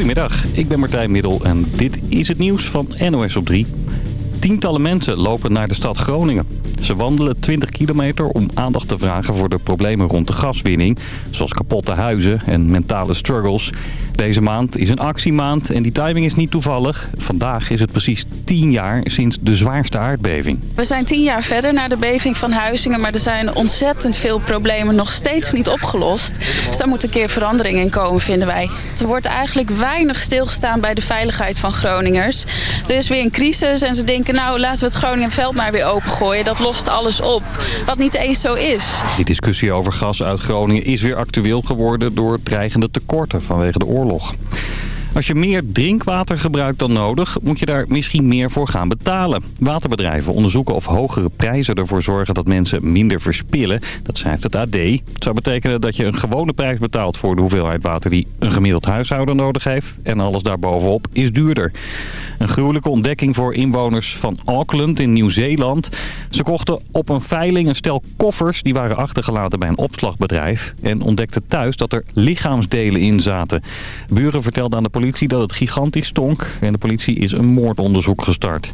Goedemiddag, ik ben Martijn Middel en dit is het nieuws van NOS op 3. Tientallen mensen lopen naar de stad Groningen. Ze wandelen 20 kilometer om aandacht te vragen voor de problemen rond de gaswinning. Zoals kapotte huizen en mentale struggles. Deze maand is een actiemaand en die timing is niet toevallig. Vandaag is het precies 10 jaar sinds de zwaarste aardbeving. We zijn 10 jaar verder na de beving van Huizingen... maar er zijn ontzettend veel problemen nog steeds niet opgelost. Dus daar moet een keer verandering in komen, vinden wij. Er wordt eigenlijk weinig stilgestaan bij de veiligheid van Groningers. Er is weer een crisis en ze denken... nou, laten we het Groningenveld maar weer opengooien. Dat lost alles op, wat niet eens zo is. Die discussie over gas uit Groningen is weer actueel geworden... door dreigende tekorten vanwege de oorlog. Als je meer drinkwater gebruikt dan nodig, moet je daar misschien meer voor gaan betalen. Waterbedrijven onderzoeken of hogere prijzen ervoor zorgen dat mensen minder verspillen. Dat schrijft het AD. Het zou betekenen dat je een gewone prijs betaalt voor de hoeveelheid water die een gemiddeld huishouden nodig heeft. En alles daarbovenop is duurder. Een gruwelijke ontdekking voor inwoners van Auckland in Nieuw-Zeeland. Ze kochten op een veiling een stel koffers die waren achtergelaten bij een opslagbedrijf. En ontdekten thuis dat er lichaamsdelen in zaten. Buren vertelden aan de politie dat het gigantisch stonk. En de politie is een moordonderzoek gestart.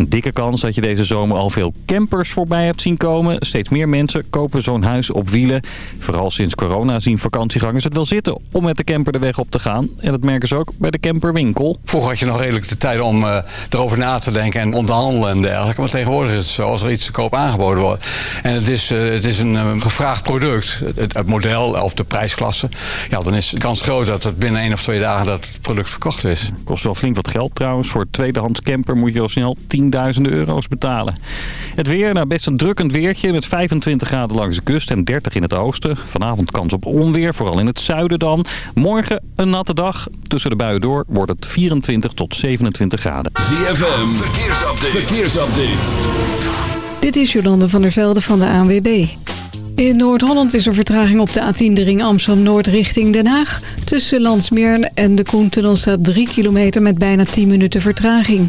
Een dikke kans dat je deze zomer al veel campers voorbij hebt zien komen. Steeds meer mensen kopen zo'n huis op wielen. Vooral sinds corona zien vakantiegangers het wel zitten om met de camper de weg op te gaan. En dat merken ze ook bij de camperwinkel. Vroeger had je nog redelijk de tijd om uh, erover na te denken en onderhandelen en dergelijke. Maar tegenwoordig is het zo als er iets te koop aangeboden wordt. En het is, uh, het is een uh, gevraagd product, het, het, model of de prijsklasse. Ja, dan is de kans groot dat het binnen één of twee dagen dat het product verkocht is. Kost wel flink wat geld trouwens. Voor tweedehands camper moet je al snel 10 tienduizenden euro's betalen. Het weer, nou best een drukkend weertje met 25 graden langs de kust en 30 in het oosten. Vanavond kans op onweer, vooral in het zuiden dan. Morgen een natte dag. Tussen de buien door wordt het 24 tot 27 graden. ZFM, verkeersupdate. verkeersupdate. Dit is Jolande van der Velde van de ANWB. In Noord-Holland is er vertraging op de A10 de ring Amsterdam-Noord richting Den Haag. Tussen Landsmeer en de Koentunnel staat 3 kilometer met bijna 10 minuten vertraging.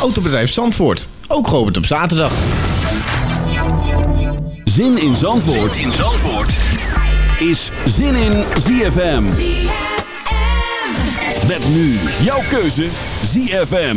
Autobedrijf Zandvoort. Ook geopend op zaterdag. Zin in Zandvoort, zin in Zandvoort. is Zin in ZFM. Met nu jouw keuze ZFM.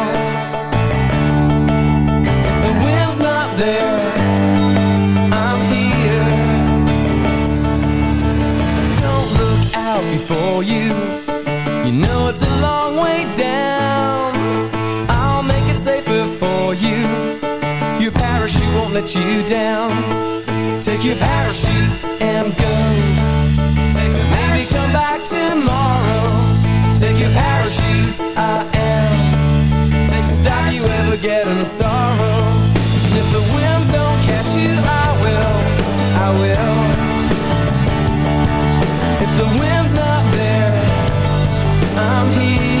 Won't let you down. Take your parachute and go. Take a Maybe come back tomorrow. Take your parachute, I am. Take a stop you ever get in sorrow. And if the winds don't catch you, I will I will. If the wind's not there I'm here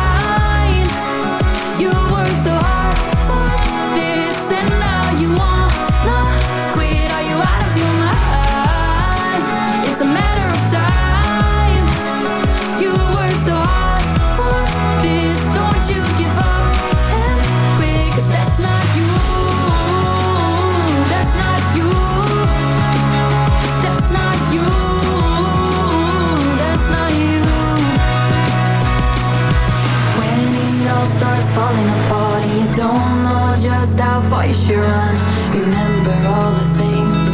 starts falling apart and you don't know just how far you should run. Remember all the things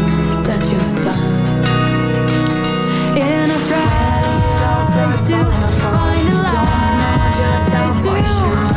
that you've done. And I try to find a light just how far you should run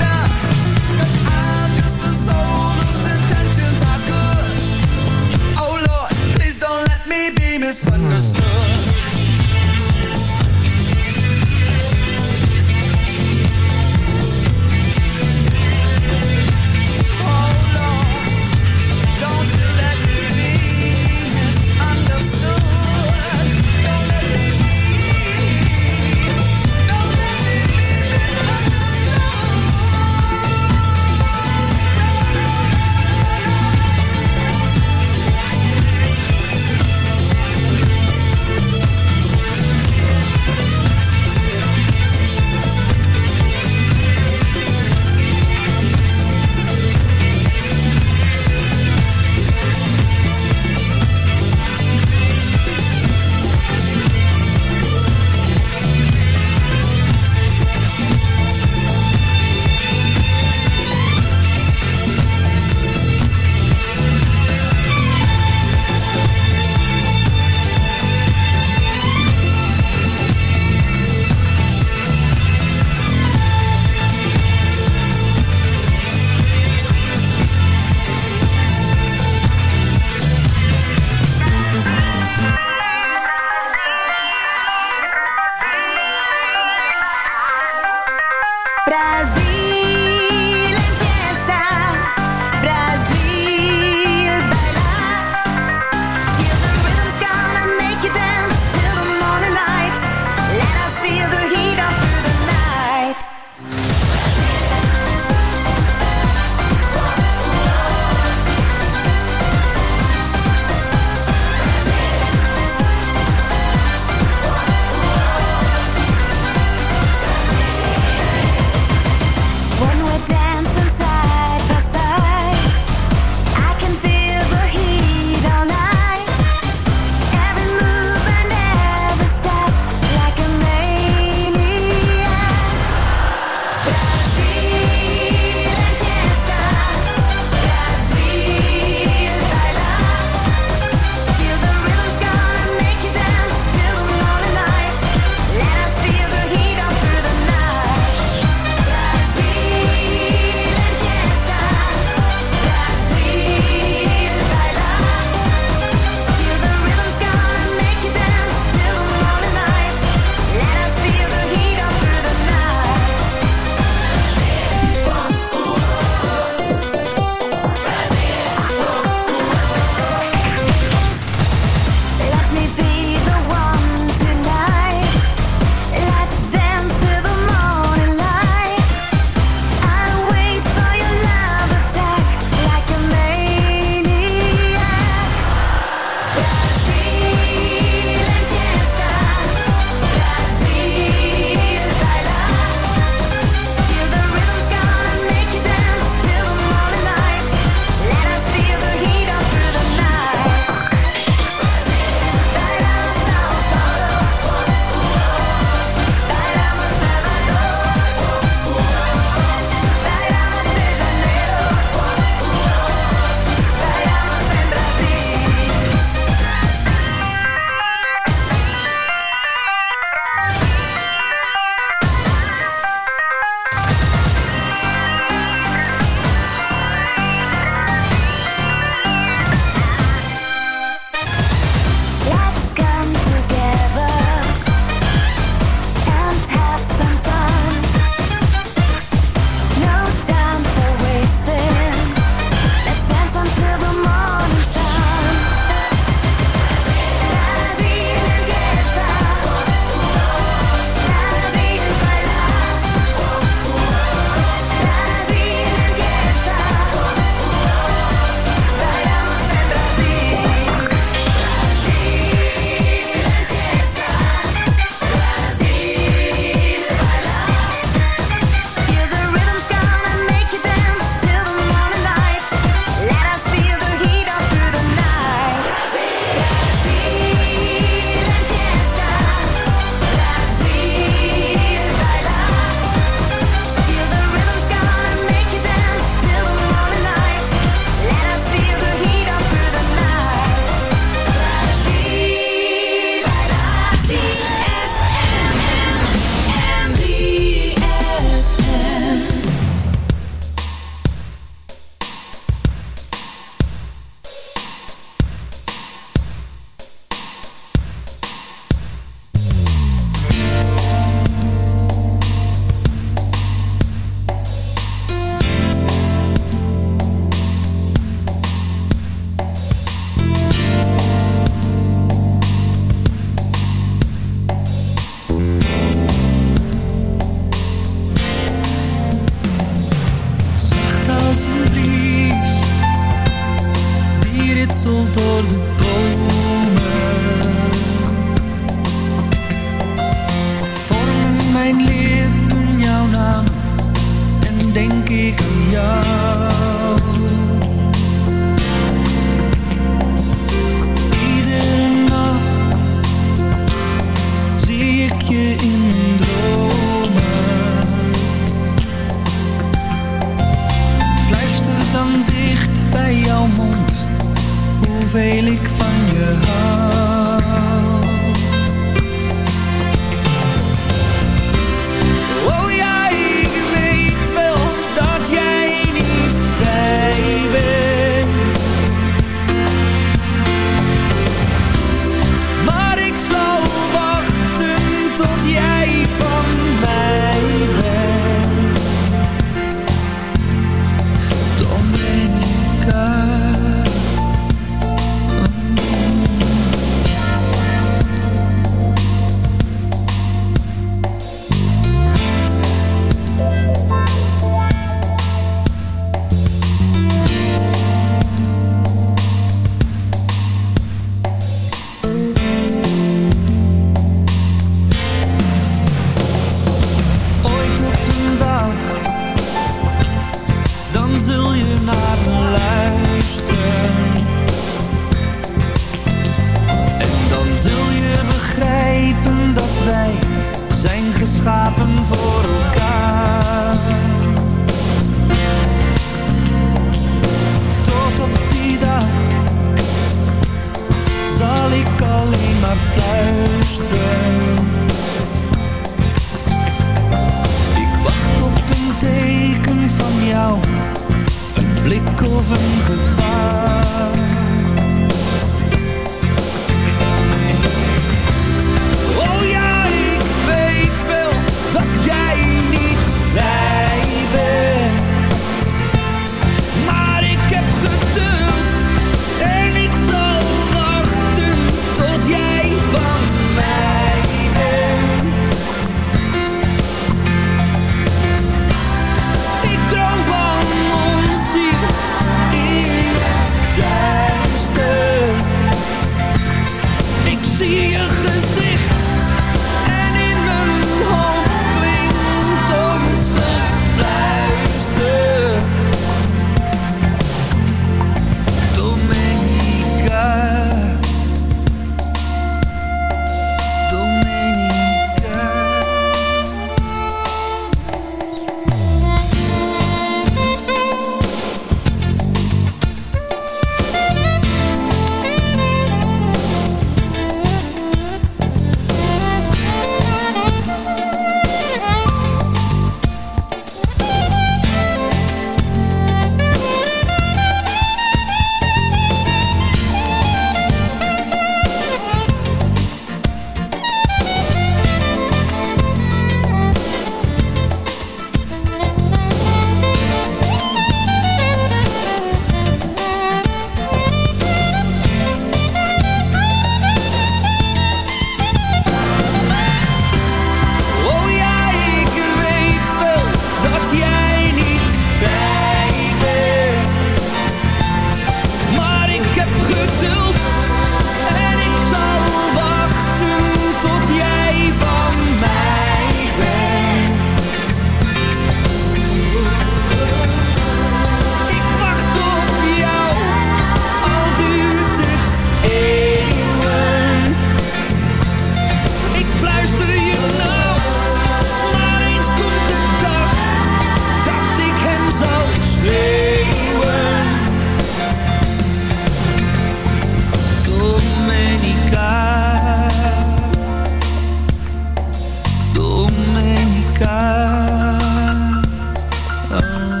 love.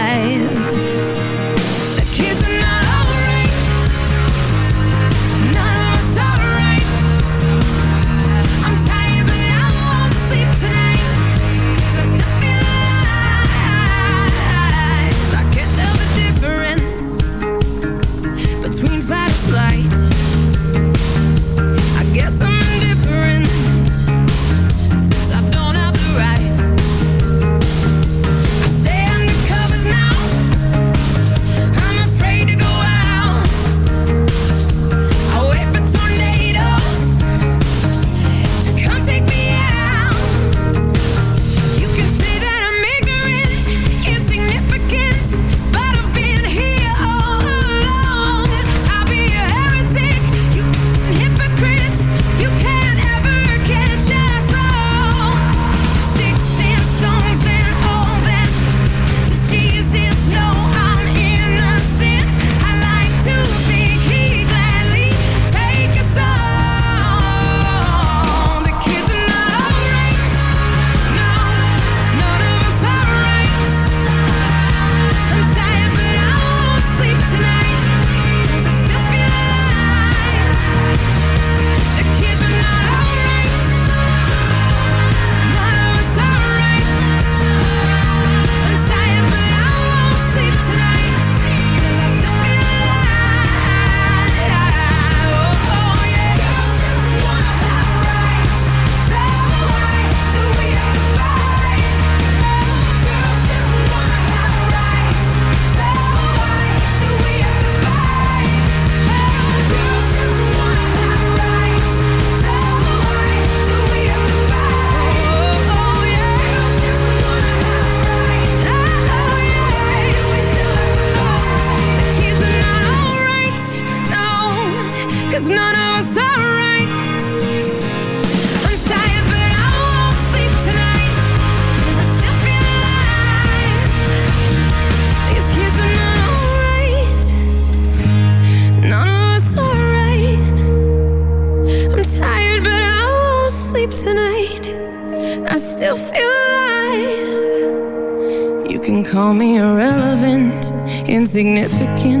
significant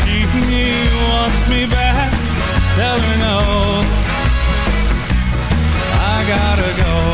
she wants me back. Tell her no. I gotta go.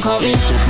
call me.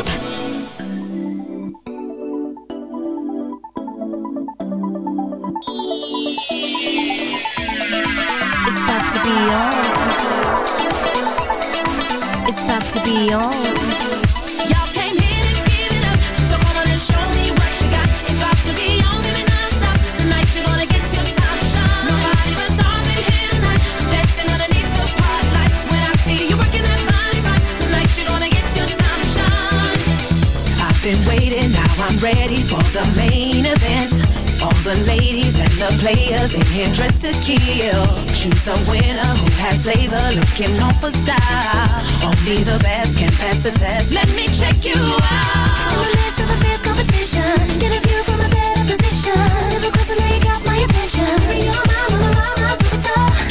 Been waiting, now I'm ready for the main event. The ladies and the players in here dressed to kill. Choose a winner who has flavor, looking on for style. Only the best can pass the test. Let me check you out. The midst of a fierce competition, get a view from a better position. Never question got my attention. You're my, my, my, my superstar.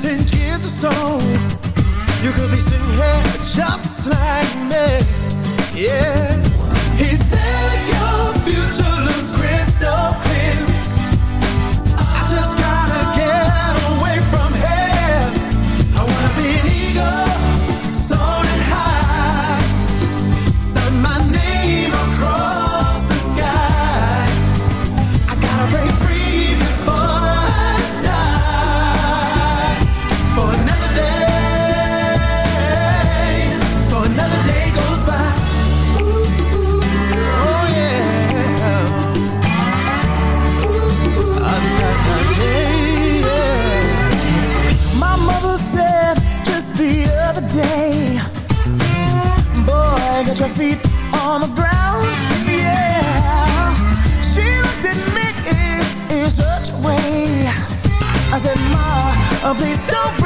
ten years or so, you could be sitting here just like me. Yeah, he said. Oh, please don't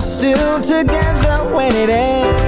still together when it ends.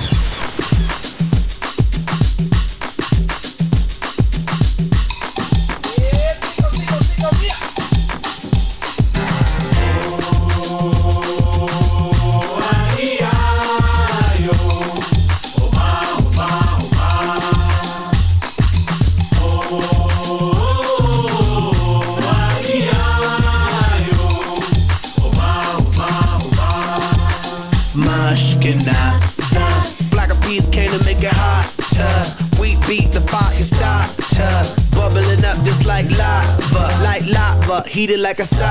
Like a sauna.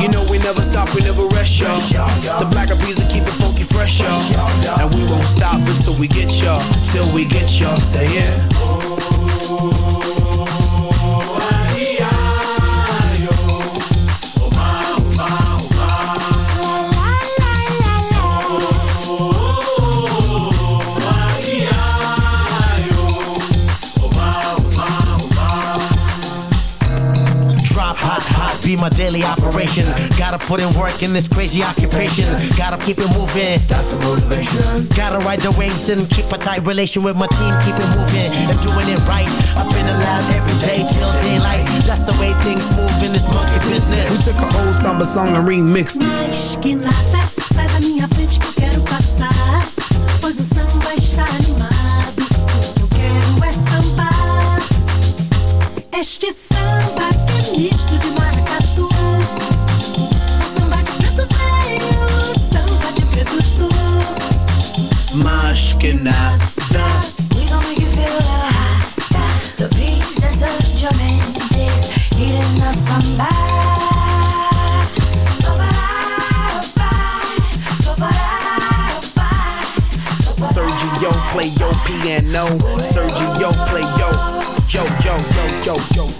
You know we never stop, we never rest, y'all. The black of will keep it funky fresh, y'all. And we won't stop until we get y'all, till we get y'all. Say it. Daily operation. Gotta put in work in this crazy occupation. Gotta keep it moving. That's the motivation. Gotta ride the waves and keep a tight relation with my team. Keep it moving and doing it right. I've been lab every day till daylight. That's the way things move in this monkey business. We took an old samba song and remixed it. Mas que nada, sai da minha frente que eu quero passar. Pois o samba está animado. make you feel. The. Sergio, play your piano. Sergio, play yo, yo, yo, yo, yo, yo.